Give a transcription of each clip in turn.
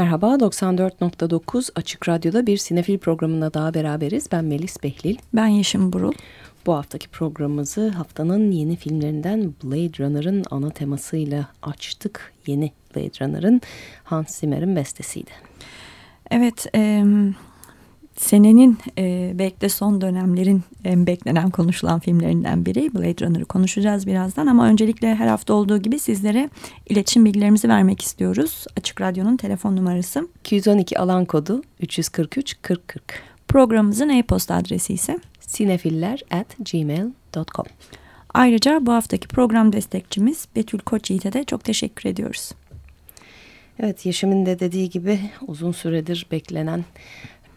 Merhaba, 94.9 Açık Radyo'da bir sinefil programında daha beraberiz. Ben Melis Behlil. Ben Yeşim Burul. Bu haftaki programımızı haftanın yeni filmlerinden Blade Runner'ın ana temasıyla açtık. Yeni Blade Runner'ın Hans Zimmer'in bestesiydi. Evet, e, senenin e, belki de son dönemlerin en beklenen konuşulan filmlerinden biri. Blade Runner'ı konuşacağız birazdan ama öncelikle her hafta olduğu gibi sizlere iletişim bilgilerimizi vermek istiyoruz. Açık Radyo'nun telefon numarası 212 alan kodu 343 4040. Programımızın e-posta adresi ise sinefiller at gmail.com. Ayrıca bu haftaki program destekçimiz Betül Koçyiğit'e de çok teşekkür ediyoruz. Evet Yeşim'in de dediği gibi uzun süredir beklenen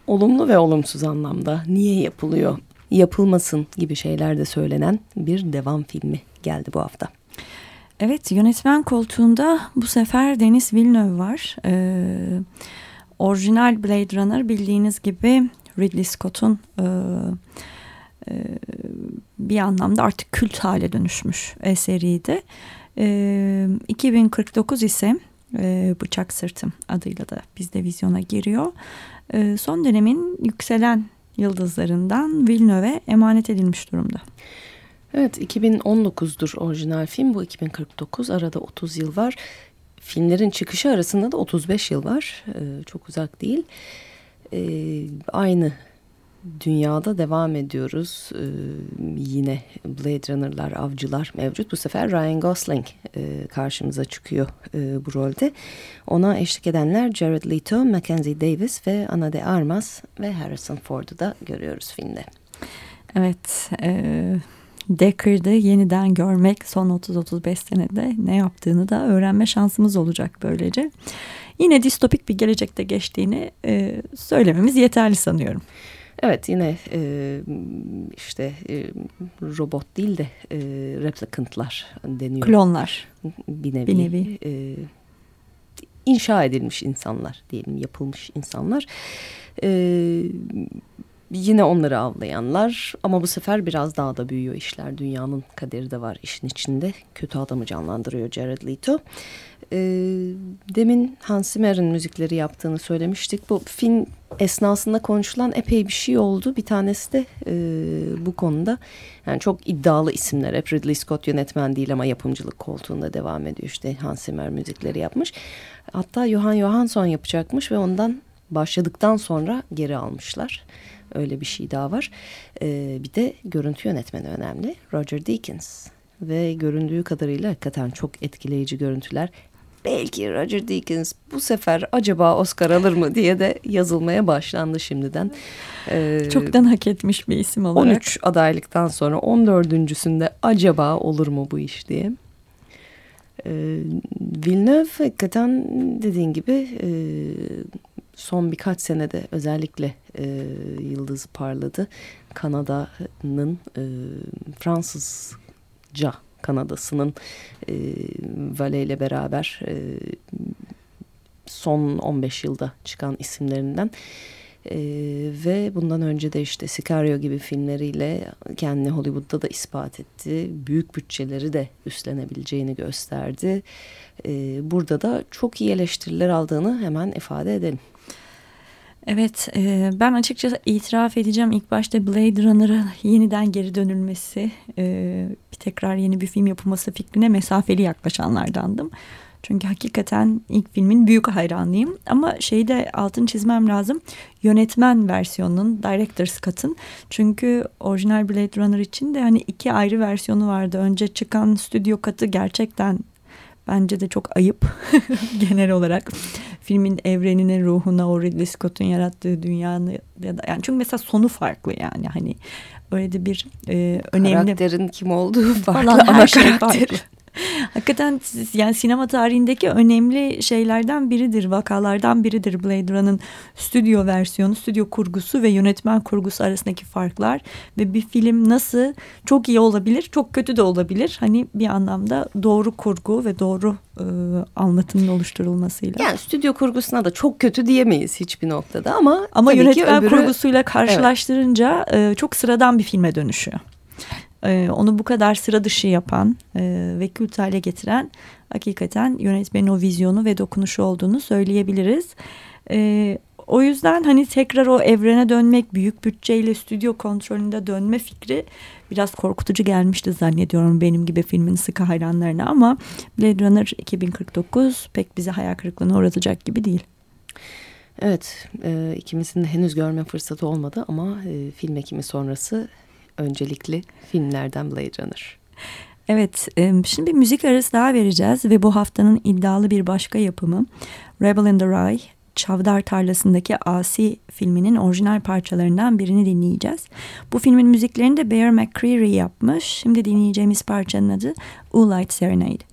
olumlu ve olumsuz anlamda niye yapılıyor, yapılmasın gibi şeyler de söylenen bir devam filmi geldi bu hafta. Evet yönetmen koltuğunda bu sefer Denis Villeneuve var. Ee, orijinal Blade Runner bildiğiniz gibi Ridley Scott'un e, e, bir anlamda artık kült hale dönüşmüş eseriydi. E, 2049 ise e, Bıçak Sırtım adıyla da bizde vizyona giriyor. E, son dönemin yükselen yıldızlarından Villeneuve'e emanet edilmiş durumda. Evet 2019'dur orijinal film bu 2049 arada 30 yıl var. Filmlerin çıkışı arasında da 35 yıl var ee, çok uzak değil. Ee, aynı dünyada devam ediyoruz. Ee, yine Blade Runner'lar, avcılar mevcut. Bu sefer Ryan Gosling e, karşımıza çıkıyor e, bu rolde. Ona eşlik edenler Jared Leto, Mackenzie Davis ve Ana de Armas ve Harrison Ford'u da görüyoruz filmde. Evet, e, Deckard'ı yeniden görmek son 30-35 senede ne yaptığını da öğrenme şansımız olacak böylece. Yine distopik bir gelecekte geçtiğini e, söylememiz yeterli sanıyorum. Evet yine e, işte e, robot değil de e, replicantlar deniyor. Klonlar. Bir nevi. Bir nevi. E, inşa edilmiş insanlar diyelim yapılmış insanlar. E, yine onları avlayanlar ama bu sefer biraz daha da büyüyor işler. Dünyanın kaderi de var işin içinde. Kötü adamı canlandırıyor Jared Leto. E, demin Hans Zimmer'in müzikleri yaptığını söylemiştik. Bu film esnasında konuşulan epey bir şey oldu. Bir tanesi de e, bu konuda yani çok iddialı isimler. Hep Ridley Scott yönetmen değil ama yapımcılık koltuğunda devam ediyor. İşte Hans Zimmer müzikleri yapmış. Hatta Johan Johansson yapacakmış ve ondan başladıktan sonra geri almışlar. Öyle bir şey daha var. E, bir de görüntü yönetmeni önemli. Roger Deakins. Ve göründüğü kadarıyla hakikaten çok etkileyici görüntüler belki Roger Deakins bu sefer acaba Oscar alır mı diye de yazılmaya başlandı şimdiden. Ee, Çoktan hak etmiş bir isim olarak. 13 adaylıktan sonra 14.sünde acaba olur mu bu iş diye. Ee, Villeneuve hakikaten dediğin gibi e, son birkaç senede özellikle e, yıldızı parladı. Kanada'nın e, Fransızca Kanada'sının e, Vale ile beraber e, son 15 yılda çıkan isimlerinden. Ee, ve bundan önce de işte Sicario gibi filmleriyle kendini Hollywood'da da ispat etti. Büyük bütçeleri de üstlenebileceğini gösterdi. Ee, burada da çok iyi eleştiriler aldığını hemen ifade edelim. Evet e, ben açıkçası itiraf edeceğim. İlk başta Blade Runner'a yeniden geri dönülmesi e, bir tekrar yeni bir film yapılması fikrine mesafeli yaklaşanlardandım. Çünkü hakikaten ilk filmin büyük hayranıyım. Ama şeyi de altın çizmem lazım. Yönetmen versiyonunun Director's Cut'ın. Çünkü orijinal Blade Runner için de hani iki ayrı versiyonu vardı. Önce çıkan stüdyo katı gerçekten bence de çok ayıp genel olarak filmin evrenine, ruhuna, o Ridley Scott'un yarattığı dünyanın ya da yani çünkü mesela sonu farklı yani hani öyle de bir e, önemli karakterin kim olduğu farklı her şey farklı. Hakikaten yani sinema tarihindeki önemli şeylerden biridir, vakalardan biridir Blade Runner'ın stüdyo versiyonu, stüdyo kurgusu ve yönetmen kurgusu arasındaki farklar ve bir film nasıl çok iyi olabilir, çok kötü de olabilir. Hani bir anlamda doğru kurgu ve doğru e, anlatının oluşturulmasıyla. Yani stüdyo kurgusuna da çok kötü diyemeyiz hiçbir noktada ama ama yönetmen öbürü... kurgusuyla karşılaştırınca evet. e, çok sıradan bir filme dönüşüyor. E, onu bu kadar sıra dışı yapan e, ve kült hale getiren hakikaten yönetmenin o vizyonu ve dokunuşu olduğunu söyleyebiliriz. E, o yüzden hani tekrar o evrene dönmek, büyük bütçeyle stüdyo kontrolünde dönme fikri biraz korkutucu gelmişti zannediyorum benim gibi filmin sıkı hayranlarına ama Blade Runner 2049 pek bize hayal kırıklığına uğratacak gibi değil. Evet, e, ikimizin de henüz görme fırsatı olmadı ama e, film ekimi sonrası öncelikli filmlerden Blade Runner. Evet, şimdi bir müzik arası daha vereceğiz ve bu haftanın iddialı bir başka yapımı Rebel in the Rye Çavdar Tarlası'ndaki Asi filminin orijinal parçalarından birini dinleyeceğiz. Bu filmin müziklerini de Bear McCreary yapmış. Şimdi dinleyeceğimiz parçanın adı Light Serenade.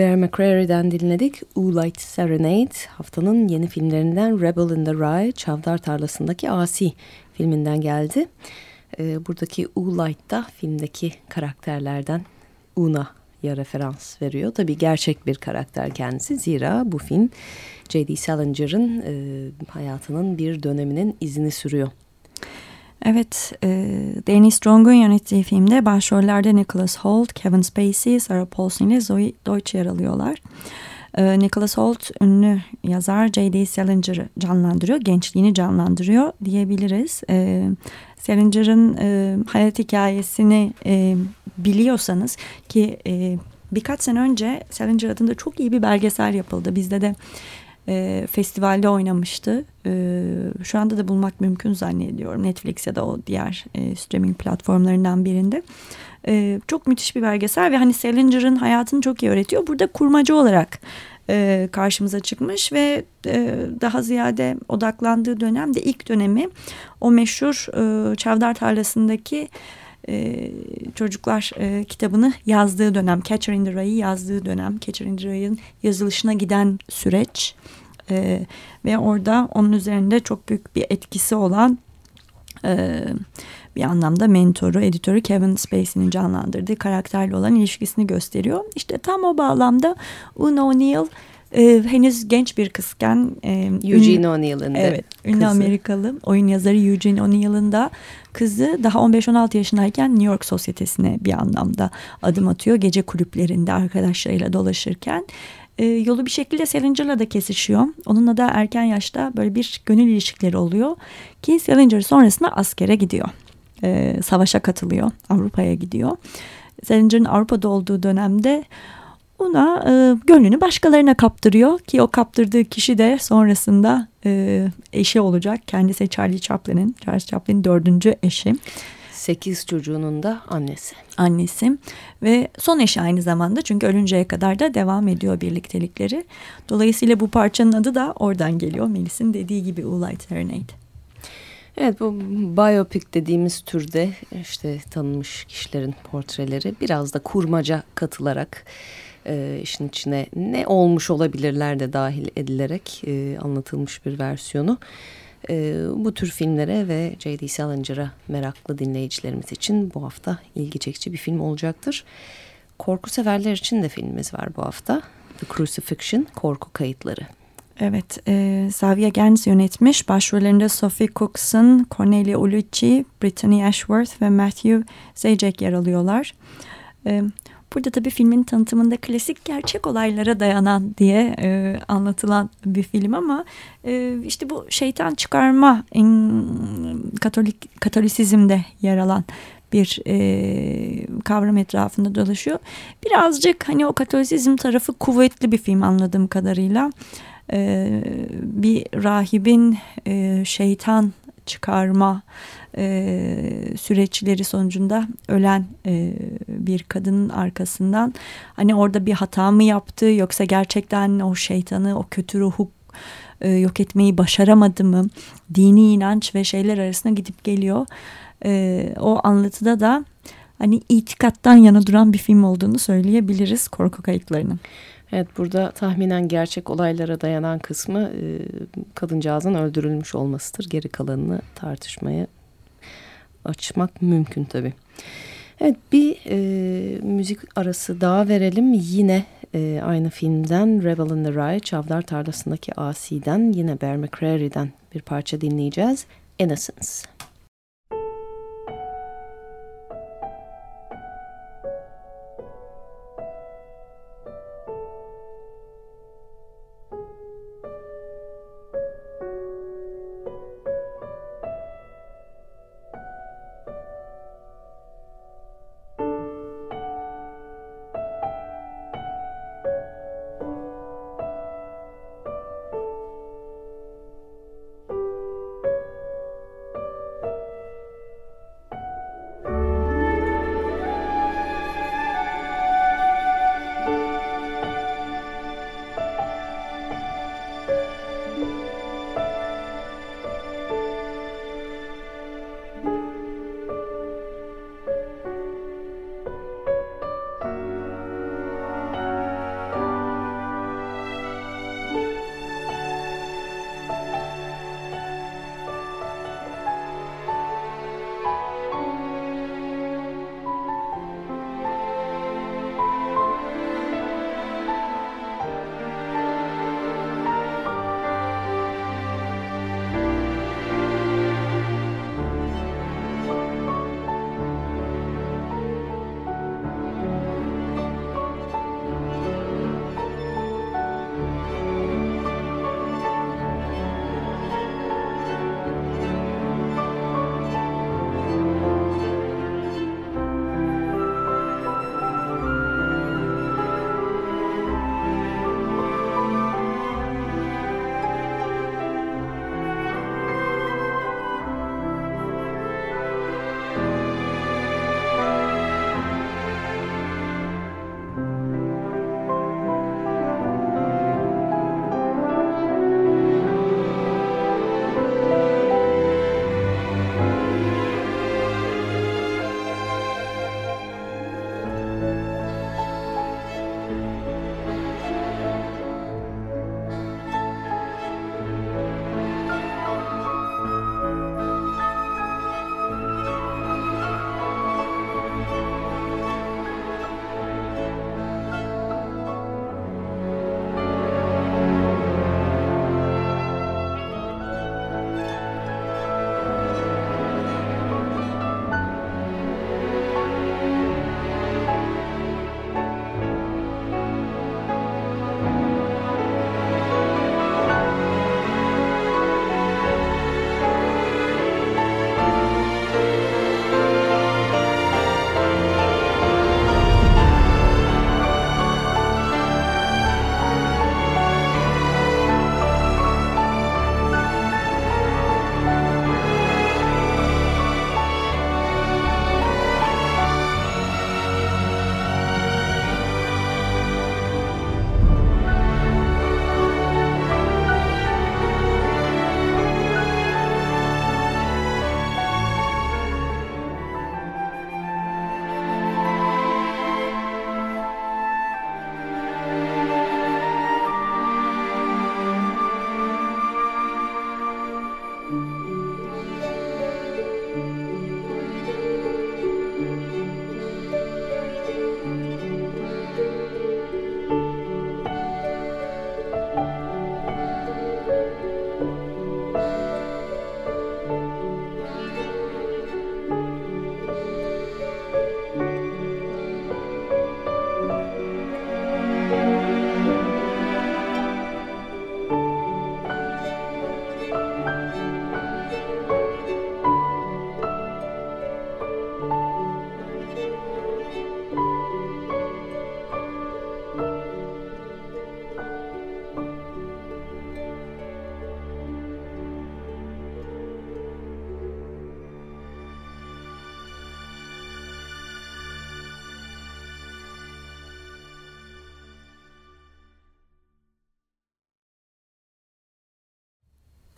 Bear McCreary'den dinledik. Light Serenade haftanın yeni filmlerinden Rebel in the Rye, Çavdar Tarlası'ndaki Asi filminden geldi. Ee, buradaki Light da filmdeki karakterlerden Una'ya referans veriyor. Tabii gerçek bir karakter kendisi. Zira bu film J.D. Salinger'ın e, hayatının bir döneminin izini sürüyor. Evet, e, Danny Strong'un yönettiği filmde başrollerde Nicholas Hoult, Kevin Spacey, Sarah Paulson ile Zoe Deutsch yer alıyorlar. E, Nicholas Holt ünlü yazar J.D. Salinger'ı canlandırıyor. Gençliğini canlandırıyor diyebiliriz. E, Salinger'ın e, hayat hikayesini e, biliyorsanız ki e, birkaç sene önce Salinger adında çok iyi bir belgesel yapıldı. Bizde de e, festivalde oynamıştı. E, şu anda da bulmak mümkün zannediyorum. Netflix ya da o diğer e, streaming platformlarından birinde. E, çok müthiş bir belgesel ve hani Salinger'ın hayatını çok iyi öğretiyor. Burada kurmacı olarak e, karşımıza çıkmış ve e, daha ziyade odaklandığı dönem de ilk dönemi o meşhur e, Çavdar Tarlası'ndaki e, çocuklar e, kitabını yazdığı dönem, Catcher in the Rye'yi yazdığı dönem, Catcher in the Rye'ın yazılışına giden süreç ve orada onun üzerinde çok büyük bir etkisi olan e, bir anlamda mentoru, editörü Kevin Spacey'nin canlandırdığı karakterle olan ilişkisini gösteriyor. İşte tam o bağlamda Una O'Neill e, henüz genç bir kızken e, Eugene O'Neill'in evet, ünlü Amerikalı oyun yazarı Eugene O'Neill'in da kızı daha 15-16 yaşındayken New York sosyetesine bir anlamda adım atıyor. Gece kulüplerinde arkadaşlarıyla dolaşırken e, yolu bir şekilde Salinger'la da kesişiyor. Onunla da erken yaşta böyle bir gönül ilişkileri oluyor ki Salinger sonrasında askere gidiyor. E, savaşa katılıyor. Avrupa'ya gidiyor. Salinger'ın Avrupa'da olduğu dönemde ona e, gönlünü başkalarına kaptırıyor ki o kaptırdığı kişi de sonrasında e, eşi olacak. Kendisi Charlie Chaplin'in, Charles Chaplin'in dördüncü eşi. Sekiz çocuğunun da annesi. Annesi ve son eşi aynı zamanda çünkü ölünceye kadar da devam ediyor birliktelikleri. Dolayısıyla bu parçanın adı da oradan geliyor. Melis'in dediği gibi Ulay Serenade. Evet bu biopic dediğimiz türde işte tanınmış kişilerin portreleri biraz da kurmaca katılarak e, işin içine ne olmuş olabilirler de dahil edilerek e, anlatılmış bir versiyonu. E, bu tür filmlere ve J.D. Salinger'a meraklı dinleyicilerimiz için bu hafta ilgi çekici bir film olacaktır. Korku severler için de filmimiz var bu hafta. The Crucifixion, Korku Kayıtları. Evet, e, Xavier Gens yönetmiş. Başrollerinde Sophie Cookson, Cornelia Ulucci, Brittany Ashworth ve Matthew Zajac yer alıyorlar. E, Burada tabii filmin tanıtımında klasik gerçek olaylara dayanan diye e, anlatılan bir film ama e, işte bu şeytan çıkarma en, Katolik Katolisizmde yer alan bir e, kavram etrafında dolaşıyor. Birazcık hani o Katolisizm tarafı kuvvetli bir film anladığım kadarıyla. E, bir rahibin e, şeytan çıkarma e, süreçleri sonucunda ölen e, bir kadının arkasından hani orada bir hata mı yaptı yoksa gerçekten o şeytanı o kötü ruhu e, yok etmeyi başaramadı mı dini inanç ve şeyler arasında gidip geliyor e, o anlatıda da hani itikattan yana duran bir film olduğunu söyleyebiliriz korku kayıtlarının. Evet burada tahminen gerçek olaylara dayanan kısmı e, kadıncağızın öldürülmüş olmasıdır. Geri kalanını tartışmaya açmak mümkün tabii. Evet bir e, müzik arası daha verelim. Yine e, aynı filmden Rebel in the Rye, Çavdar Tarlası'ndaki Asi'den yine Bear McCreary'den bir parça dinleyeceğiz. Innocence.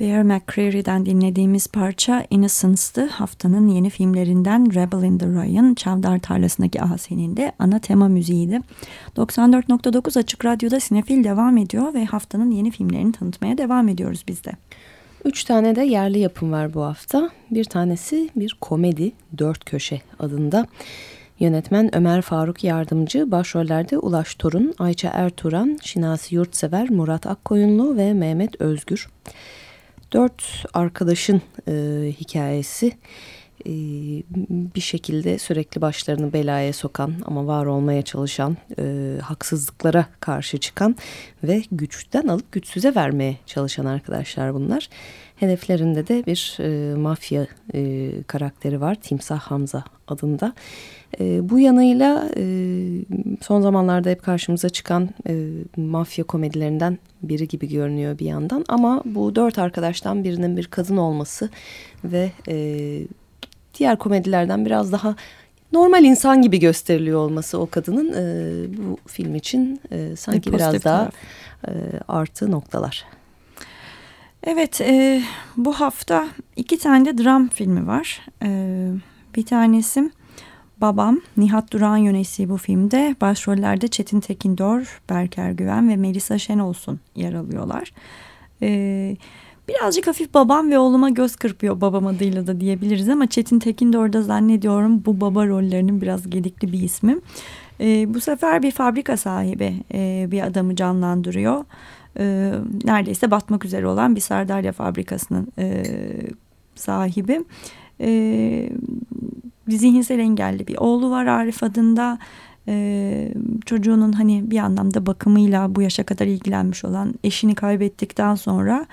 Bear McCreary'den dinlediğimiz parça Innocence'dı. Haftanın yeni filmlerinden Rebel in the Ryan, Çavdar Tarlası'ndaki Asen'in de ana tema müziğiydi. 94.9 Açık Radyo'da Sinefil devam ediyor ve haftanın yeni filmlerini tanıtmaya devam ediyoruz biz de. Üç tane de yerli yapım var bu hafta. Bir tanesi bir komedi Dört Köşe adında. Yönetmen Ömer Faruk Yardımcı, başrollerde Ulaş Torun, Ayça Ertuğran, Şinasi Yurtsever, Murat Akkoyunlu ve Mehmet Özgür. Dört arkadaşın e, hikayesi e, bir şekilde sürekli başlarını belaya sokan ama var olmaya çalışan, e, haksızlıklara karşı çıkan ve güçten alıp güçsüze vermeye çalışan arkadaşlar bunlar. Hedeflerinde de bir e, mafya e, karakteri var, Timsah Hamza adında. E, bu yanıyla e, son zamanlarda hep karşımıza çıkan e, mafya komedilerinden biri gibi görünüyor bir yandan. Ama bu dört arkadaştan birinin bir kadın olması ve e, diğer komedilerden biraz daha normal insan gibi gösteriliyor olması o kadının e, bu film için e, sanki bir biraz daha e, artı noktalar. Evet e, bu hafta iki tane de dram filmi var. E, bir tanesi Babam, Nihat Duran yönettiği bu filmde başrollerde Çetin Tekindor, Berker Güven ve Melisa Şenolsun yer alıyorlar. Ee, birazcık hafif babam ve oğluma göz kırpıyor babam adıyla da diyebiliriz ama Çetin Tekindor da zannediyorum bu baba rollerinin biraz gedikli bir ismi. Ee, bu sefer bir fabrika sahibi e, bir adamı canlandırıyor. Ee, neredeyse batmak üzere olan bir sardalya fabrikasının e, sahibi. Ee, zihinsel engelli bir oğlu var Arif adında. Ee, çocuğunun hani bir anlamda bakımıyla bu yaşa kadar ilgilenmiş olan eşini kaybettikten sonra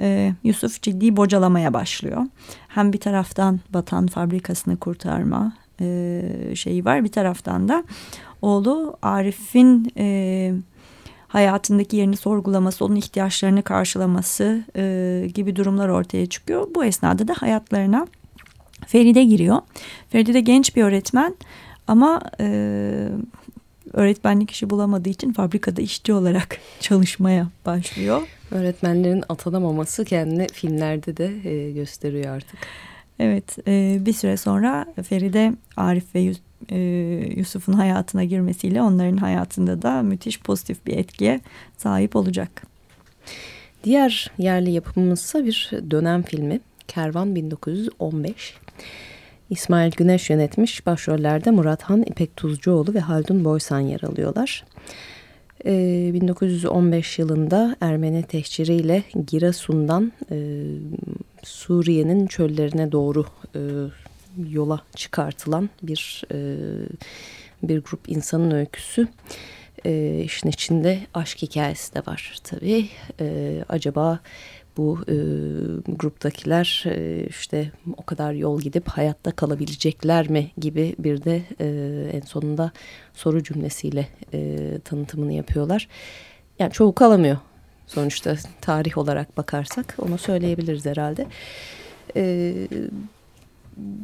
e, Yusuf ciddi bocalamaya başlıyor. Hem bir taraftan batan fabrikasını kurtarma e, şeyi var bir taraftan da oğlu Arif'in e, hayatındaki yerini sorgulaması, onun ihtiyaçlarını karşılaması e, gibi durumlar ortaya çıkıyor. Bu esnada da hayatlarına Feride giriyor. Feride de genç bir öğretmen ama öğretmenlik işi bulamadığı için fabrikada işçi olarak çalışmaya başlıyor. Öğretmenlerin atanamaması kendini filmlerde de e, gösteriyor artık. Evet e, bir süre sonra Feride Arif ve e, Yusuf'un hayatına girmesiyle onların hayatında da müthiş pozitif bir etkiye sahip olacak. Diğer yerli yapımımızsa bir dönem filmi Kervan 1915. İsmail Güneş yönetmiş. Başrollerde Murat Han, İpek Tuzcuoğlu ve Haldun Boysan yer alıyorlar. Ee, 1915 yılında Ermeni tehciriyle Giresun'dan e, Suriye'nin çöllerine doğru e, yola çıkartılan bir e, bir grup insanın öyküsü. E, işin içinde aşk hikayesi de var tabii. E, acaba bu e, gruptakiler e, işte o kadar yol gidip hayatta kalabilecekler mi gibi bir de e, en sonunda soru cümlesiyle e, tanıtımını yapıyorlar. Yani çoğu kalamıyor sonuçta tarih olarak bakarsak onu söyleyebiliriz herhalde. E,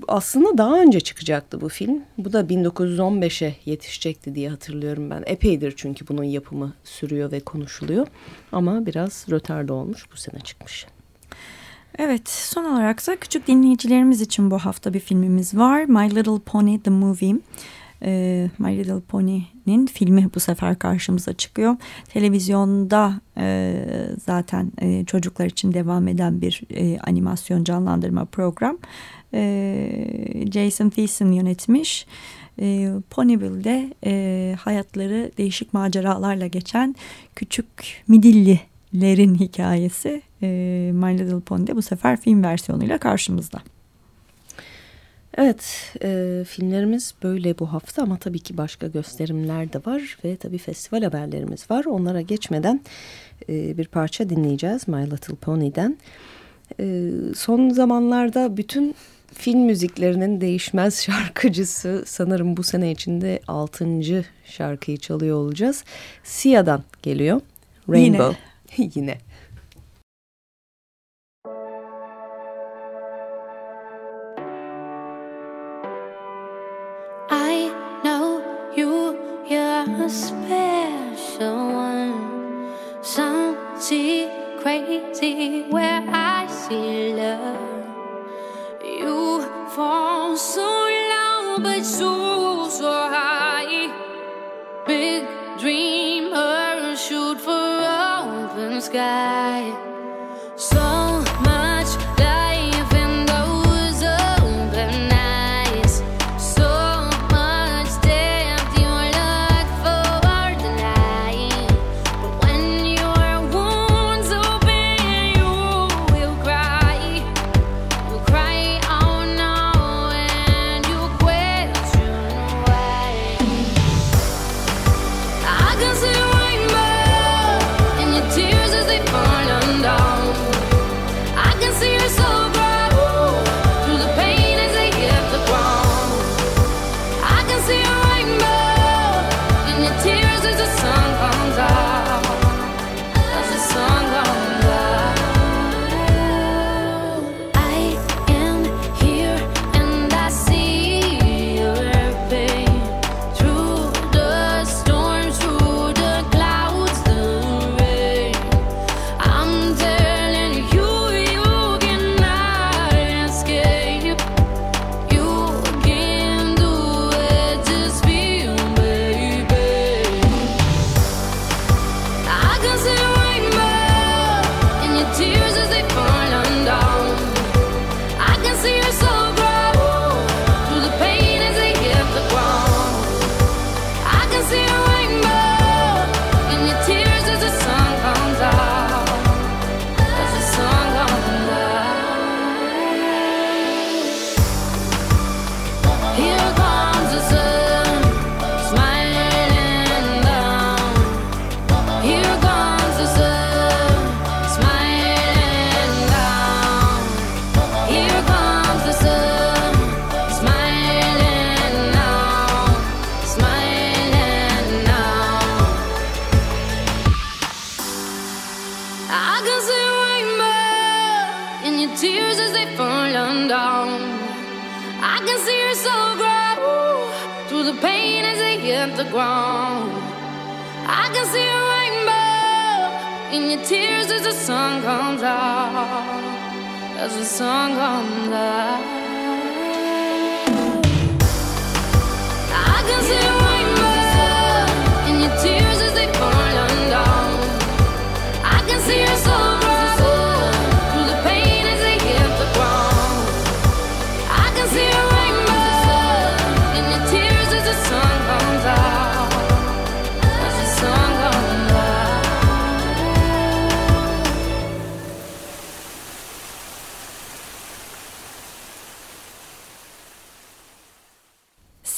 aslında daha önce çıkacaktı bu film. Bu da 1915'e yetişecekti diye hatırlıyorum ben. Epeydir çünkü bunun yapımı sürüyor ve konuşuluyor. Ama biraz rötarda olmuş bu sene çıkmış. Evet son olarak da küçük dinleyicilerimiz için bu hafta bir filmimiz var. My Little Pony The Movie. E, My Little Pony'nin filmi bu sefer karşımıza çıkıyor. Televizyonda e, zaten e, çocuklar için devam eden bir e, animasyon canlandırma program. E, Jason Thiessen yönetmiş. E, Ponyville'de e, hayatları değişik maceralarla geçen küçük midillilerin hikayesi e, My Little Pony'de bu sefer film versiyonuyla karşımızda. Evet, e, filmlerimiz böyle bu hafta ama tabii ki başka gösterimler de var ve tabii festival haberlerimiz var. Onlara geçmeden e, bir parça dinleyeceğiz My Little Pony'den. E, son zamanlarda bütün film müziklerinin değişmez şarkıcısı sanırım bu sene içinde altıncı şarkıyı çalıyor olacağız. Sia'dan geliyor. Rainbow. Yine. Yine.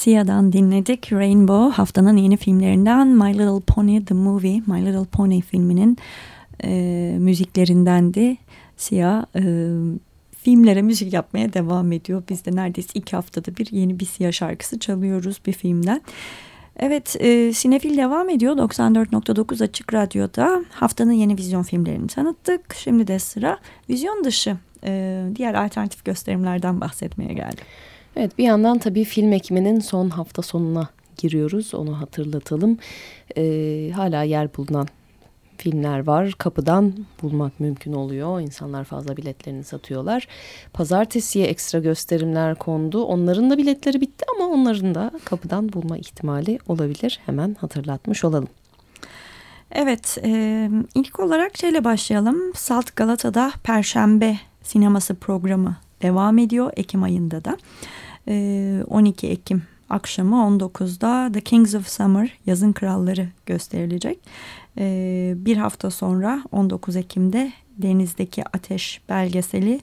Sia'dan dinledik. Rainbow haftanın yeni filmlerinden My Little Pony The Movie, My Little Pony filminin e, müziklerindendi. Sia e, filmlere müzik yapmaya devam ediyor. Biz de neredeyse iki haftada bir yeni bir Sia şarkısı çalıyoruz bir filmden. Evet, e, Sinefil devam ediyor 94.9 Açık Radyo'da. Haftanın yeni vizyon filmlerini tanıttık. Şimdi de sıra vizyon dışı e, diğer alternatif gösterimlerden bahsetmeye geldi. Evet bir yandan tabii film ekiminin son hafta sonuna giriyoruz onu hatırlatalım. Ee, hala yer bulunan filmler var. Kapıdan bulmak mümkün oluyor. İnsanlar fazla biletlerini satıyorlar. Pazartesiye ekstra gösterimler kondu. Onların da biletleri bitti ama onların da kapıdan bulma ihtimali olabilir. Hemen hatırlatmış olalım. Evet, e, ilk olarak şeyle başlayalım. Salt Galata'da Perşembe sineması programı devam ediyor Ekim ayında da. 12 ee, Ekim akşamı 19'da The Kings of Summer Yazın Kralları gösterilecek. Ee, bir hafta sonra 19 Ekim'de Denizdeki Ateş belgeseli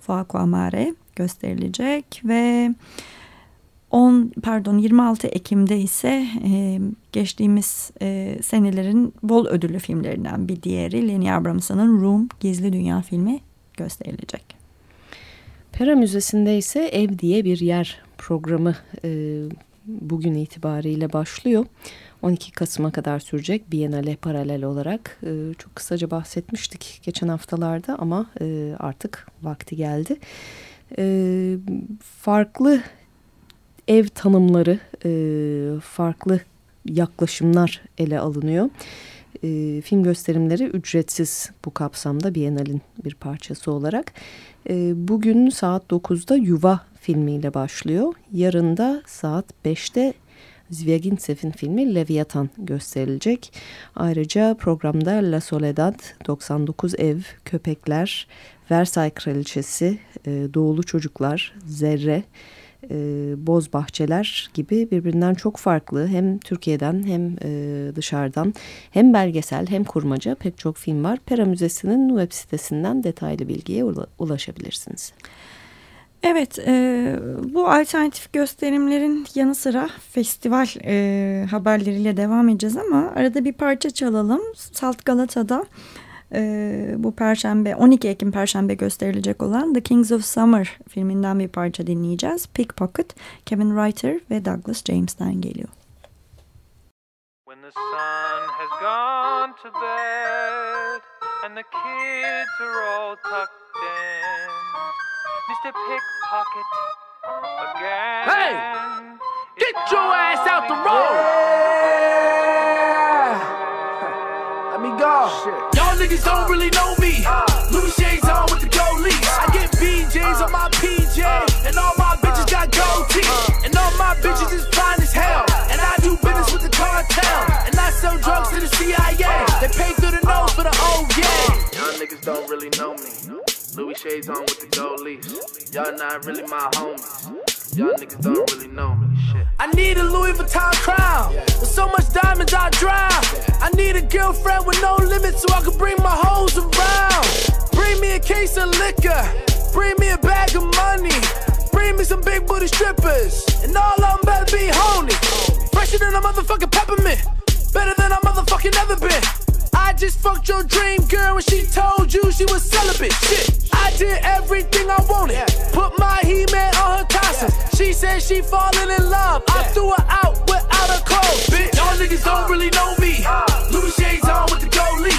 Fuoco Amare gösterilecek ve 10 pardon 26 Ekim'de ise e, geçtiğimiz e, senelerin bol ödüllü filmlerinden bir diğeri Lenny Abramson'ın Room Gizli Dünya filmi gösterilecek. Pera Müzesi'nde ise Ev diye bir yer programı e, bugün itibariyle başlıyor. 12 Kasım'a kadar sürecek Biennale paralel olarak e, çok kısaca bahsetmiştik geçen haftalarda ama e, artık vakti geldi. E, farklı ev tanımları, e, farklı yaklaşımlar ele alınıyor. E, film gösterimleri ücretsiz bu kapsamda Biennale'in bir parçası olarak. E, bugün saat 9'da Yuva filmiyle başlıyor. Yarın da saat 5'te Zviagintsev'in filmi Leviathan gösterilecek. Ayrıca programda La Soledad, 99 Ev, Köpekler, Versailles Kraliçesi, e, Doğulu Çocuklar, Zerre, e, Boz Bahçeler gibi birbirinden çok farklı hem Türkiye'den hem e, dışarıdan hem belgesel hem kurmaca pek çok film var. Pera Müzesi'nin web sitesinden detaylı bilgiye ulaşabilirsiniz. Evet, e, bu alternatif gösterimlerin yanı sıra festival e, haberleriyle devam edeceğiz ama arada bir parça çalalım. Salt Galata'da e, bu perşembe 12 Ekim perşembe gösterilecek olan The Kings of Summer filminden bir parça dinleyeceğiz. Pickpocket, Kevin Reiter ve Douglas James'ten geliyor. When the sun has gone to bed and the kids are all tucked in Mr. Pickpocket again Hey! Get your ass out the road! Yeah! Let me go. Shit niggas don't really know me. Louis shades on with the gold leaf. I get BJs on my PJ, and all my bitches got gold teeth. And all my bitches is fine as hell. And I do business with the cartel. And I sell drugs to the CIA. They pay through the nose for the old yeah. Y'all niggas don't really know me. Louis shades on with the gold leaves. Y'all not really my homies. Y'all mm-hmm. niggas don't really know me. Shit. I need a Louis Vuitton crown. With so much diamonds, I drown. I need a girlfriend with no limits so I can bring my hoes around. Bring me a case of liquor. Bring me a bag of money. Bring me some big booty strippers. And all of them better be honey. Fresher than a motherfucking peppermint. Better than I motherfucking ever been. I just fucked your dream girl when she told you she was celibate. Shit, I did everything I wanted. Put my He-Man on her costume. She said she falling in love. I threw her out without a clothes. Bitch, y'all niggas don't really know me. Uh. Louis shades on with the gold leaf.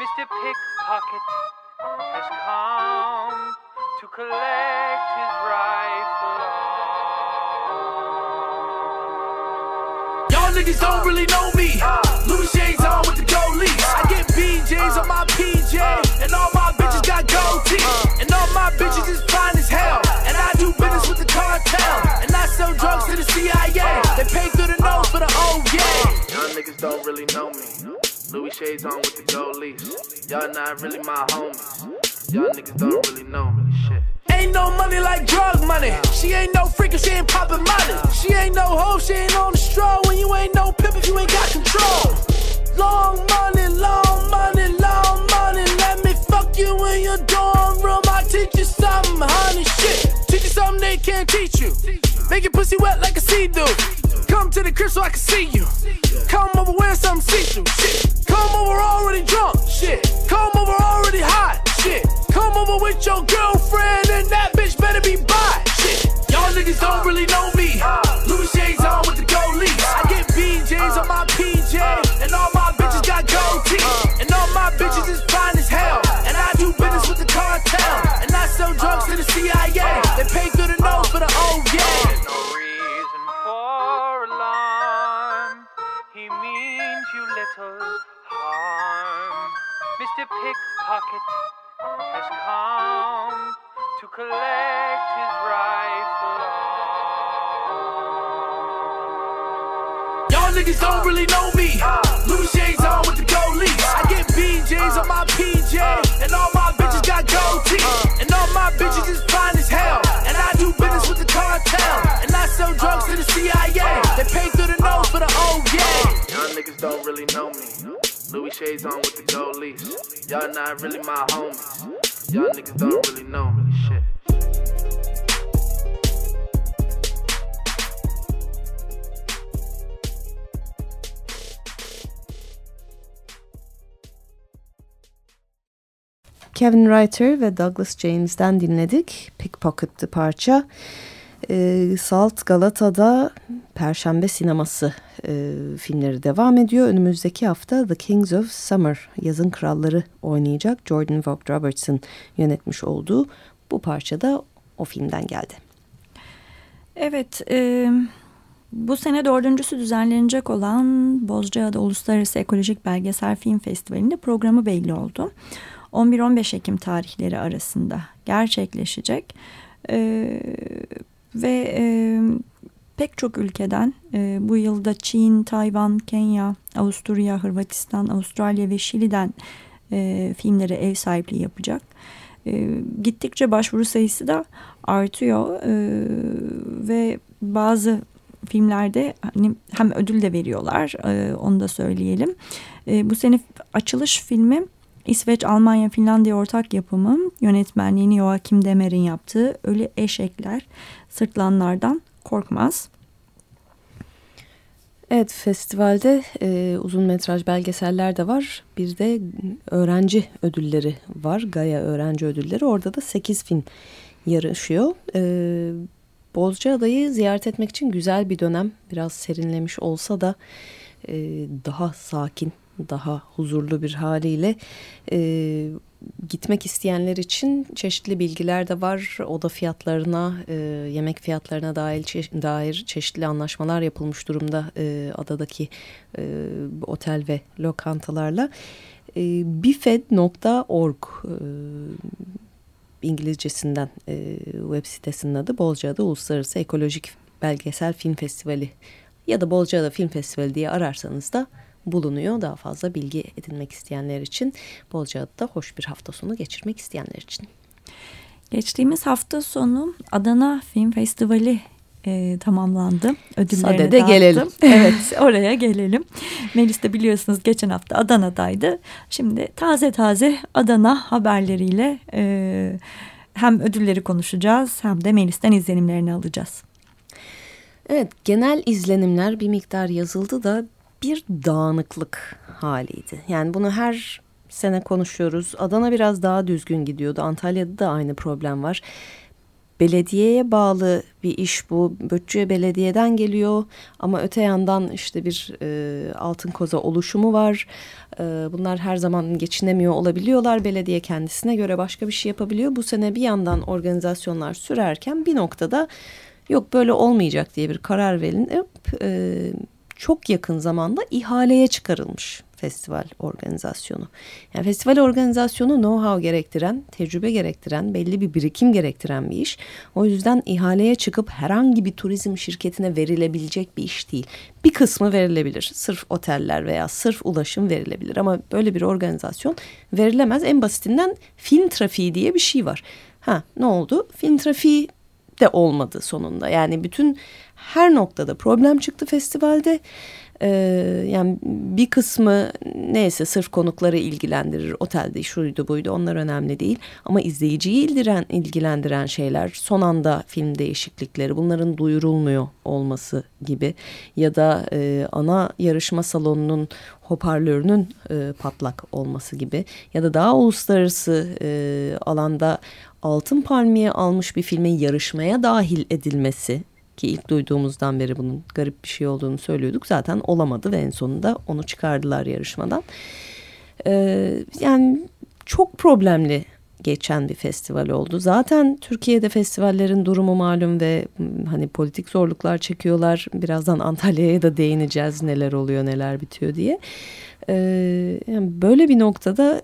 Mr. Pickpocket has come to collect his own. Y'all niggas don't really know me. Uh. Louis shades on with the leaf. I get BJs on my PJ, shades on with the gold leaves. Y'all not really my homies. Y'all niggas don't really know me. Shit. Ain't no money like drug money. She ain't no freak if she ain't popping money. She ain't no hoe, she ain't on the straw. When you ain't no pimp if you ain't got control. Long money, long money, long money. Let me fuck you in your dorm room. I teach you something, honey. Shit, teach you something they can't teach you. Make your pussy wet like a sea dude. Come to the crib so I can see you. Come over wearing something see-through. Shit. Come over already drunk. Shit. Come over already hot. Shit. Come over with your girlfriend and that bitch better be by. Shit. Y'all niggas don't really know me. Mr. Pickpocket has come to collect his own. Y'all niggas don't really know me. Uh. Louis shades on with the gold leaf. I get BJs on my PJ, uh. and all my bitches got gold teeth. Uh. And all my bitches is fine as hell. And I do business with the cartel. And I sell drugs to the CIA. They pay through the nose for the old yeah. Y'all niggas don't really know me. Louis shades on with the gold leaves. Y'all not really my homies. Y'all niggas don't really know me. Shit. Kevin Reiter ve Douglas James'den dinledik. Pickpocket'tı parça. E, Salt Galata'da Perşembe sineması e, filmleri devam ediyor. Önümüzdeki hafta The Kings of Summer, Yazın Kralları oynayacak. Jordan Vogt Robertson yönetmiş olduğu bu parçada o filmden geldi. Evet, e, bu sene dördüncüsü düzenlenecek olan Bozcaada Uluslararası Ekolojik Belgesel Film Festivali'nde programı belli oldu. 11-15 Ekim tarihleri arasında gerçekleşecek. E, ve e, pek çok ülkeden e, bu yılda Çin, Tayvan, Kenya, Avusturya, Hırvatistan, Avustralya ve Şili'den e, filmlere ev sahipliği yapacak. E, gittikçe başvuru sayısı da artıyor ve bazı filmlerde hani hem ödül de veriyorlar onu da söyleyelim. Bu sene açılış filmi İsveç, Almanya, Finlandiya ortak yapımı yönetmenliğini Joachim Demer'in yaptığı Ölü Eşekler Sırtlanlardan Korkmaz. Evet festivalde e, uzun metraj belgeseller de var. Bir de öğrenci ödülleri var. Gaya öğrenci ödülleri. Orada da 8 film yarışıyor. E, Bozcaada'yı ziyaret etmek için güzel bir dönem. Biraz serinlemiş olsa da e, daha sakin, daha huzurlu bir haliyle e, gitmek isteyenler için çeşitli bilgiler de var. Oda fiyatlarına, e, yemek fiyatlarına dair, çe dair çeşitli anlaşmalar yapılmış durumda e, adadaki e, otel ve lokantalarla. E, bifed.org e, İngilizcesinden e, web sitesinin adı Bolca'da Uluslararası Ekolojik Belgesel Film Festivali ya da Bolca'da Film Festivali diye ararsanız da bulunuyor. Daha fazla bilgi edinmek isteyenler için Bolca'da hoş bir hafta sonu geçirmek isteyenler için. Geçtiğimiz hafta sonu Adana Film Festivali e, tamamlandı. Ödüllerini Sadede dağıttım. gelelim. evet oraya gelelim. Melis de biliyorsunuz geçen hafta Adana'daydı. Şimdi taze taze Adana haberleriyle e, hem ödülleri konuşacağız hem de Melis'ten izlenimlerini alacağız. Evet genel izlenimler bir miktar yazıldı da bir dağınıklık haliydi. Yani bunu her sene konuşuyoruz. Adana biraz daha düzgün gidiyordu. Antalya'da da aynı problem var. Belediyeye bağlı bir iş bu. Bötçüye belediyeden geliyor ama öte yandan işte bir e, altın koza oluşumu var. E, bunlar her zaman geçinemiyor olabiliyorlar. Belediye kendisine göre başka bir şey yapabiliyor. Bu sene bir yandan organizasyonlar sürerken bir noktada yok böyle olmayacak diye bir karar verilip e, çok yakın zamanda ihaleye çıkarılmış festival organizasyonu. Yani festival organizasyonu know-how gerektiren, tecrübe gerektiren, belli bir birikim gerektiren bir iş. O yüzden ihaleye çıkıp herhangi bir turizm şirketine verilebilecek bir iş değil. Bir kısmı verilebilir. Sırf oteller veya sırf ulaşım verilebilir ama böyle bir organizasyon verilemez. En basitinden film trafiği diye bir şey var. Ha ne oldu? Film trafiği de olmadı sonunda. Yani bütün her noktada problem çıktı festivalde. Ee, yani bir kısmı neyse sırf konukları ilgilendirir. Otelde şuydu buydu onlar önemli değil. Ama izleyiciyi ilgilendiren, ilgilendiren şeyler son anda film değişiklikleri bunların duyurulmuyor olması gibi. Ya da e, ana yarışma salonunun hoparlörünün e, patlak olması gibi. Ya da daha uluslararası e, alanda altın palmiye almış bir filmin yarışmaya dahil edilmesi ki ilk duyduğumuzdan beri bunun garip bir şey olduğunu söylüyorduk. Zaten olamadı ve en sonunda onu çıkardılar yarışmadan. Ee, yani çok problemli geçen bir festival oldu. Zaten Türkiye'de festivallerin durumu malum ve hani politik zorluklar çekiyorlar. Birazdan Antalya'ya da değineceğiz neler oluyor neler bitiyor diye. Ee, yani böyle bir noktada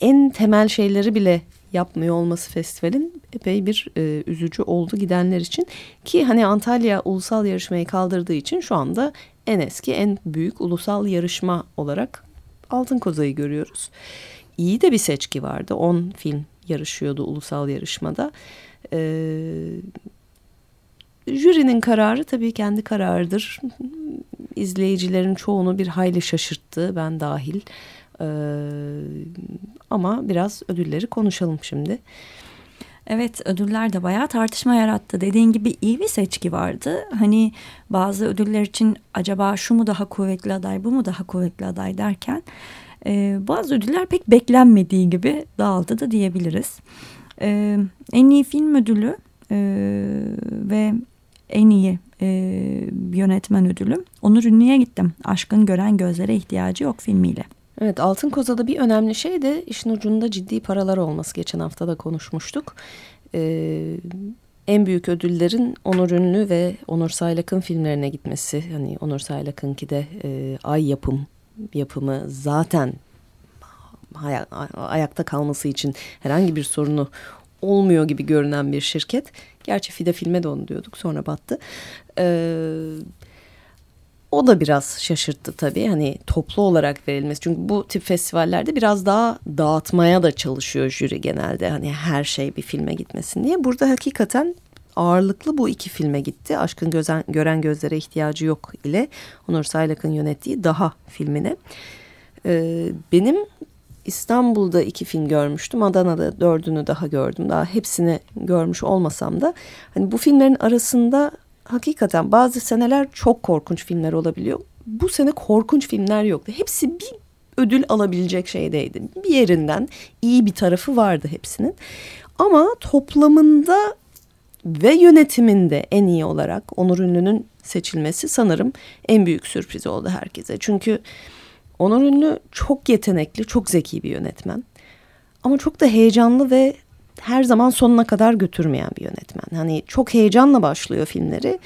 en temel şeyleri bile yapmıyor olması festivalin epey bir e, üzücü oldu gidenler için. Ki hani Antalya ulusal yarışmayı kaldırdığı için şu anda en eski en büyük ulusal yarışma olarak Altın Koza'yı görüyoruz. İyi de bir seçki vardı. 10 film yarışıyordu ulusal yarışmada. Ee, jürinin kararı tabii kendi kararıdır. İzleyicilerin çoğunu bir hayli şaşırttı ben dahil. Ee, ama biraz ödülleri konuşalım şimdi. Evet ödüller de bayağı tartışma yarattı. Dediğin gibi iyi bir seçki vardı. Hani bazı ödüller için acaba şu mu daha kuvvetli aday bu mu daha kuvvetli aday derken e, bazı ödüller pek beklenmediği gibi dağıldı da diyebiliriz. E, en iyi film ödülü e, ve en iyi e, yönetmen ödülü. Onur Ünlü'ye gittim. Aşkın Gören Gözlere ihtiyacı Yok filmiyle. Evet Altın Koza'da bir önemli şey de işin ucunda ciddi paralar olması. Geçen hafta da konuşmuştuk. Ee, en büyük ödüllerin Onur Ünlü ve Onur Saylak'ın filmlerine gitmesi. Hani Onur Saylak'ınki de e, Ay Yapım yapımı zaten hay ayakta kalması için herhangi bir sorunu olmuyor gibi görünen bir şirket. Gerçi Fide filme de onu diyorduk sonra battı. Ee, o da biraz şaşırttı tabii hani toplu olarak verilmesi. Çünkü bu tip festivallerde biraz daha dağıtmaya da çalışıyor jüri genelde. Hani her şey bir filme gitmesin diye. Burada hakikaten ağırlıklı bu iki filme gitti. Aşkın Gözen, Gören Gözlere ihtiyacı Yok ile Onur Saylak'ın yönettiği Daha filmine. Ee, benim İstanbul'da iki film görmüştüm. Adana'da dördünü daha gördüm. Daha hepsini görmüş olmasam da hani bu filmlerin arasında hakikaten bazı seneler çok korkunç filmler olabiliyor. Bu sene korkunç filmler yoktu. Hepsi bir ödül alabilecek şeydeydi. Bir yerinden iyi bir tarafı vardı hepsinin. Ama toplamında ve yönetiminde en iyi olarak Onur Ünlü'nün seçilmesi sanırım en büyük sürpriz oldu herkese. Çünkü Onur Ünlü çok yetenekli, çok zeki bir yönetmen. Ama çok da heyecanlı ve her zaman sonuna kadar götürmeyen bir yönetmen. Hani çok heyecanla başlıyor filmleri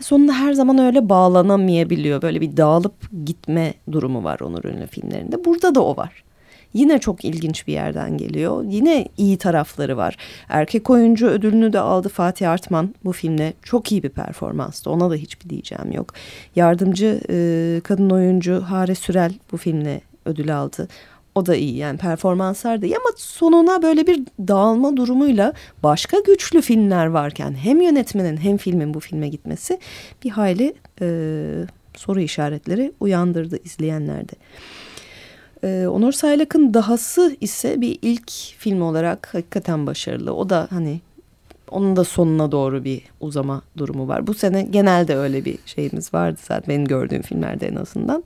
ve sonunda her zaman öyle bağlanamayabiliyor. Böyle bir dağılıp gitme durumu var Onur Ünlü filmlerinde. Burada da o var. Yine çok ilginç bir yerden geliyor. Yine iyi tarafları var. Erkek oyuncu ödülünü de aldı Fatih Artman bu filmde. Çok iyi bir performanstı. Ona da hiçbir diyeceğim yok. Yardımcı e, kadın oyuncu Hare Sürel bu filmle ödül aldı. O da iyi yani performanslar da iyi ama sonuna böyle bir dağılma durumuyla başka güçlü filmler varken hem yönetmenin hem filmin bu filme gitmesi bir hayli e, soru işaretleri uyandırdı izleyenlerde. Ee, Onur Saylak'ın Dahası ise bir ilk film olarak hakikaten başarılı. O da hani onun da sonuna doğru bir uzama durumu var. Bu sene genelde öyle bir şeyimiz vardı zaten benim gördüğüm filmlerde en azından.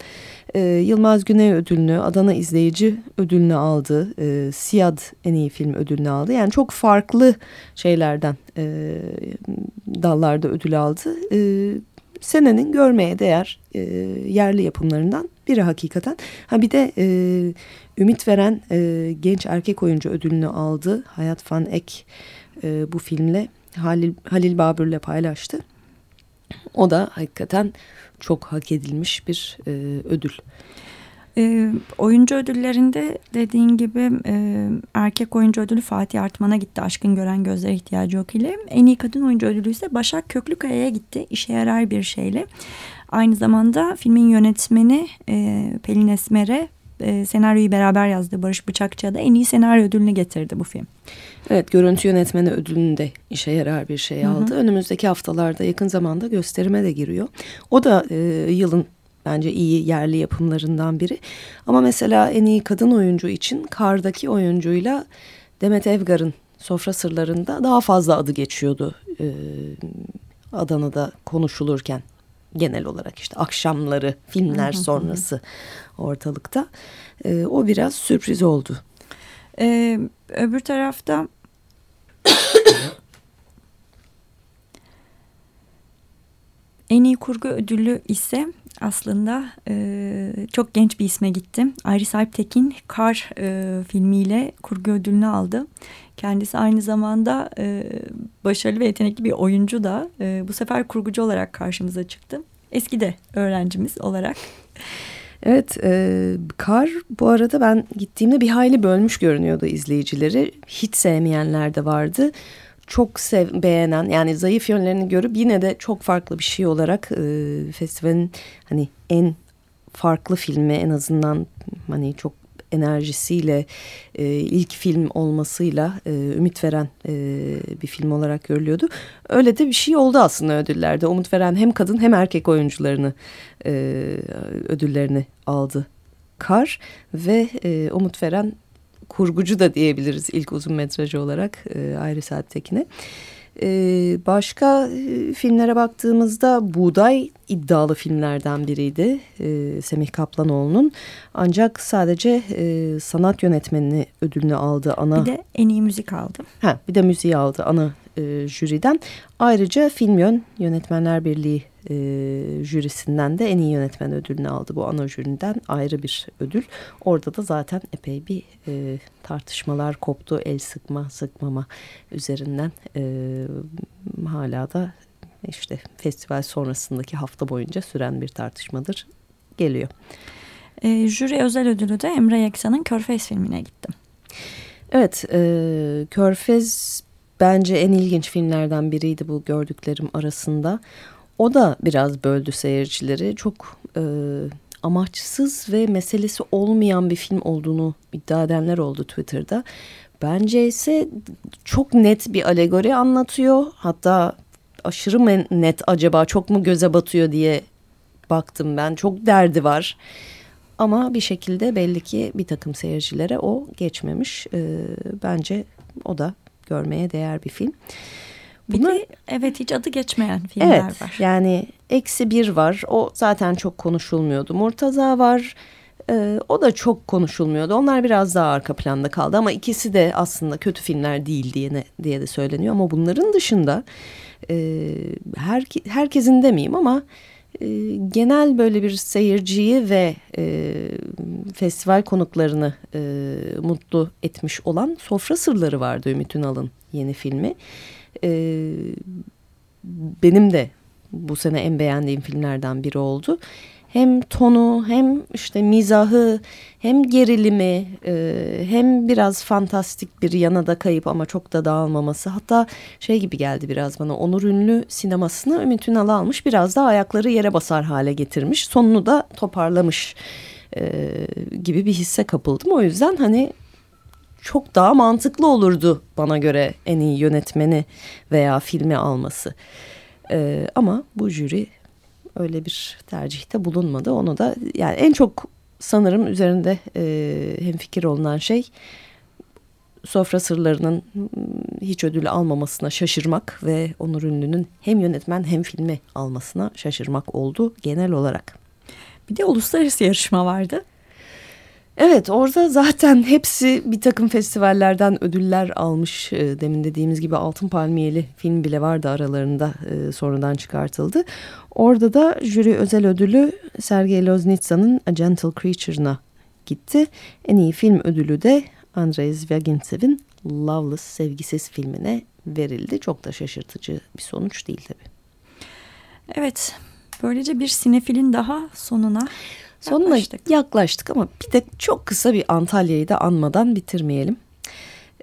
Ee, Yılmaz Güney ödülünü, Adana izleyici ödülünü aldı. Ee, Siyad en iyi film ödülünü aldı. Yani çok farklı şeylerden e, dallarda ödül aldı. E, senenin görmeye değer e, yerli yapımlarından biri hakikaten. Ha bir de e, ümit veren e, genç erkek oyuncu ödülünü aldı. Hayat Fan Ek e, bu filmle Halil, Halil Babür'le paylaştı. O da hakikaten çok hak edilmiş bir e, ödül. E, oyuncu ödüllerinde dediğin gibi e, erkek oyuncu ödülü Fatih Artman'a gitti. Aşkın Gören Gözlere ihtiyacı yok ile. En iyi kadın oyuncu ödülü ise Başak Köklükaya'ya gitti. İşe yarar bir şeyle. Aynı zamanda filmin yönetmeni e, Pelin Esmer'e e, senaryoyu beraber yazdı. Barış Bıçakçı'ya da en iyi senaryo ödülünü getirdi bu film. Evet görüntü yönetmeni ödülünü de işe yarar bir şey aldı. Hı hı. Önümüzdeki haftalarda yakın zamanda gösterime de giriyor. O da e, yılın bence iyi yerli yapımlarından biri. Ama mesela en iyi kadın oyuncu için Kar'daki oyuncuyla Demet Evgar'ın Sofra Sırları'nda daha fazla adı geçiyordu e, Adana'da konuşulurken genel olarak işte akşamları filmler sonrası ortalıkta e, o biraz sürpriz oldu. Ee, öbür tarafta en iyi kurgu ödülü ise aslında e, çok genç bir isme gitti. Iris Alptekin Kar e, filmiyle kurgu ödülünü aldı. Kendisi aynı zamanda e, başarılı ve yetenekli bir oyuncu da e, bu sefer kurgucu olarak karşımıza çıktı. Eski de öğrencimiz olarak. Evet, e, Kar bu arada ben gittiğimde bir hayli bölmüş görünüyordu izleyicileri. Hiç sevmeyenler de vardı çok sev, beğenen yani zayıf yönlerini görüp yine de çok farklı bir şey olarak e, festivalin hani en farklı filmi en azından hani çok enerjisiyle e, ilk film olmasıyla e, ümit veren e, bir film olarak görülüyordu. Öyle de bir şey oldu aslında ödüllerde. Umut veren hem kadın hem erkek oyuncularını e, ödüllerini aldı. Kar ve e, Umut veren kurgucu da diyebiliriz ilk uzun metrajı olarak e, Ayrı Saat Tekin'e. Ee, başka e, filmlere baktığımızda Buğday iddialı filmlerden biriydi e, Semih Kaplanoğlu'nun. Ancak sadece e, sanat yönetmenini ödülünü aldı. Ana... Bir de en iyi müzik aldı. Ha, bir de müziği aldı ana e, jüriden. Ayrıca Film Yön Yönetmenler Birliği e, jürisinden de en iyi yönetmen ödülünü aldı. Bu ana jüriden ayrı bir ödül. Orada da zaten epey bir e, tartışmalar koptu. El sıkma sıkmama üzerinden e, hala da işte festival sonrasındaki hafta boyunca süren bir tartışmadır geliyor. E, jüri özel ödülü de Emre Yaksan'ın Körfez filmine gittim. Evet, e, Körfez bence en ilginç filmlerden biriydi bu gördüklerim arasında. O da biraz böldü seyircileri. Çok e, amaçsız ve meselesi olmayan bir film olduğunu iddia edenler oldu Twitter'da. Bence ise çok net bir alegori anlatıyor. Hatta aşırı mı net acaba çok mu göze batıyor diye baktım ben. Çok derdi var. Ama bir şekilde belli ki bir takım seyircilere o geçmemiş. E, bence o da görmeye değer bir film. Bunlar, bir de evet hiç adı geçmeyen filmler evet, var. Yani eksi bir var. O zaten çok konuşulmuyordu. Murtaza var. Ee, o da çok konuşulmuyordu. Onlar biraz daha arka planda kaldı ama ikisi de aslında kötü filmler değil diye, ne, diye de söyleniyor. Ama bunların dışında e, her, herkesin demeyeyim ama e, genel böyle bir seyirciyi ve e, festival konuklarını e, mutlu etmiş olan Sofra Sırları vardı Ümit Ünal'ın yeni filmi. E, benim de bu sene en beğendiğim filmlerden biri oldu. Hem tonu hem işte mizahı hem gerilimi e, hem biraz fantastik bir yana da kayıp ama çok da dağılmaması. Hatta şey gibi geldi biraz bana Onur Ünlü sinemasını Ümit Ünal almış biraz da ayakları yere basar hale getirmiş sonunu da toparlamış e, gibi bir hisse kapıldım. O yüzden hani çok daha mantıklı olurdu bana göre en iyi yönetmeni veya filmi alması. Ee, ama bu jüri öyle bir tercihte bulunmadı. Onu da yani en çok sanırım üzerinde e, hemfikir olunan şey sofra sırlarının hiç ödül almamasına şaşırmak ve Onur Ünlü'nün hem yönetmen hem filmi almasına şaşırmak oldu genel olarak. Bir de uluslararası yarışma vardı. Evet orada zaten hepsi bir takım festivallerden ödüller almış. E, demin dediğimiz gibi Altın Palmiyeli film bile vardı aralarında e, sonradan çıkartıldı. Orada da jüri özel ödülü Sergey Loznitsa'nın A Gentle Creature'ına gitti. En iyi film ödülü de Andrei Zvyagintsev Loveless Sevgisiz filmine verildi. Çok da şaşırtıcı bir sonuç değil tabii. Evet, böylece bir sinefilin daha sonuna Sonuna yaklaştık. yaklaştık ama bir de çok kısa bir Antalya'yı da anmadan bitirmeyelim.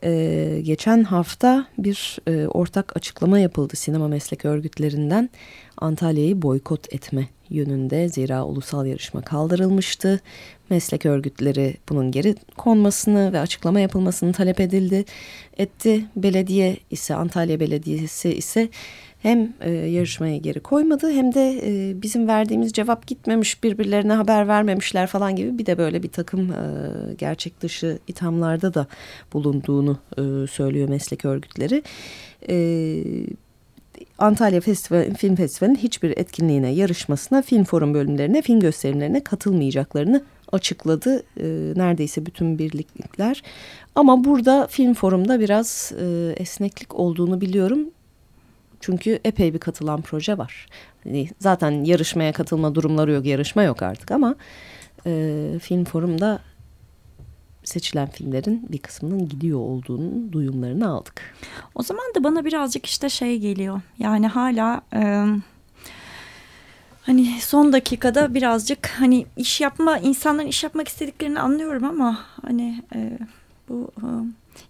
Ee, geçen hafta bir e, ortak açıklama yapıldı sinema meslek örgütlerinden Antalya'yı boykot etme yönünde zira ulusal yarışma kaldırılmıştı. Meslek örgütleri bunun geri konmasını ve açıklama yapılmasını talep edildi. Etti. Belediye ise Antalya Belediyesi ise hem e, yarışmaya geri koymadı hem de e, bizim verdiğimiz cevap gitmemiş birbirlerine haber vermemişler falan gibi bir de böyle bir takım e, gerçek dışı ithamlarda da bulunduğunu e, söylüyor meslek örgütleri. E, Antalya Festival, Film Festivali'nin hiçbir etkinliğine, yarışmasına, film forum bölümlerine, film gösterimlerine katılmayacaklarını açıkladı. E, neredeyse bütün birlikler. Ama burada film forumda biraz e, esneklik olduğunu biliyorum. Çünkü epey bir katılan proje var. Hani zaten yarışmaya katılma durumları yok, yarışma yok artık ama e, film forumda seçilen filmlerin bir kısmının gidiyor olduğunu duyumlarını aldık. O zaman da bana birazcık işte şey geliyor. Yani hala e, hani son dakikada birazcık hani iş yapma insanların iş yapmak istediklerini anlıyorum ama hani e, bu e,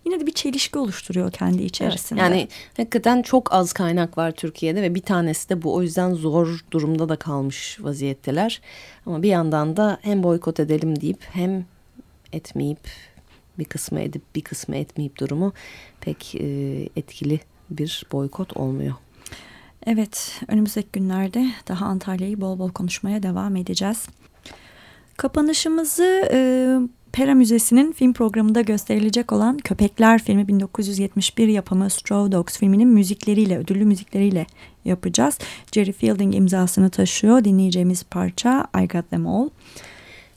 yine de bir çelişki oluşturuyor kendi içerisinde. Evet, yani hakikaten çok az kaynak var Türkiye'de ve bir tanesi de bu. O yüzden zor durumda da kalmış vaziyetteler. Ama bir yandan da hem boykot edelim deyip hem etmeyip bir kısmı edip bir kısmı etmeyip durumu pek e, etkili bir boykot olmuyor. Evet, önümüzdeki günlerde daha Antalya'yı bol bol konuşmaya devam edeceğiz. Kapanışımızı e, Pera Müzesi'nin film programında gösterilecek olan Köpekler filmi 1971 yapımı Straw Dogs filminin müzikleriyle, ödüllü müzikleriyle yapacağız. Jerry Fielding imzasını taşıyor. Dinleyeceğimiz parça I Got Them All.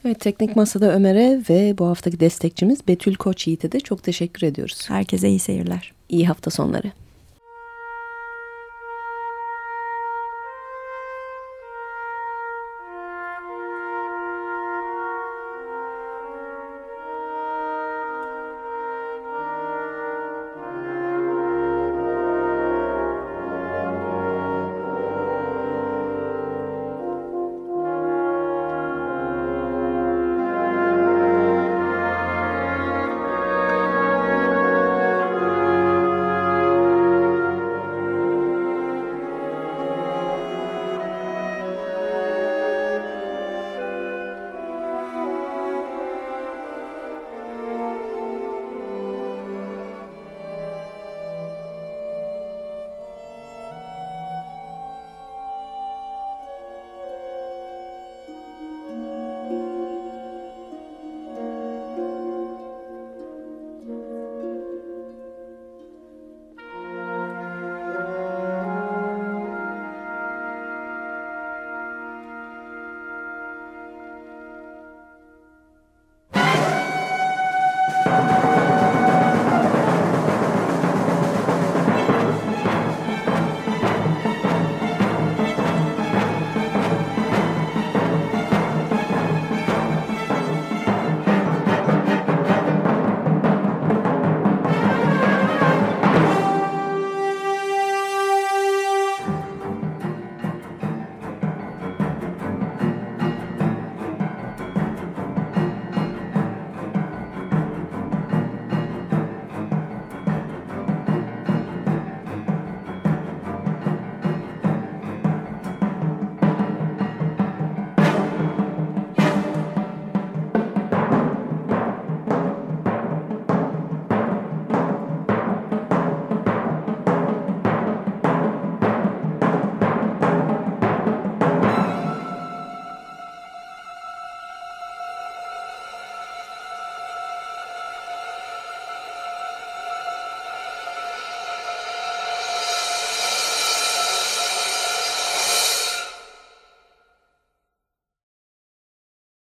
Evet Teknik Masa'da Ömer'e ve bu haftaki destekçimiz Betül Koç Yiğit'e de çok teşekkür ediyoruz. Herkese iyi seyirler. İyi hafta sonları.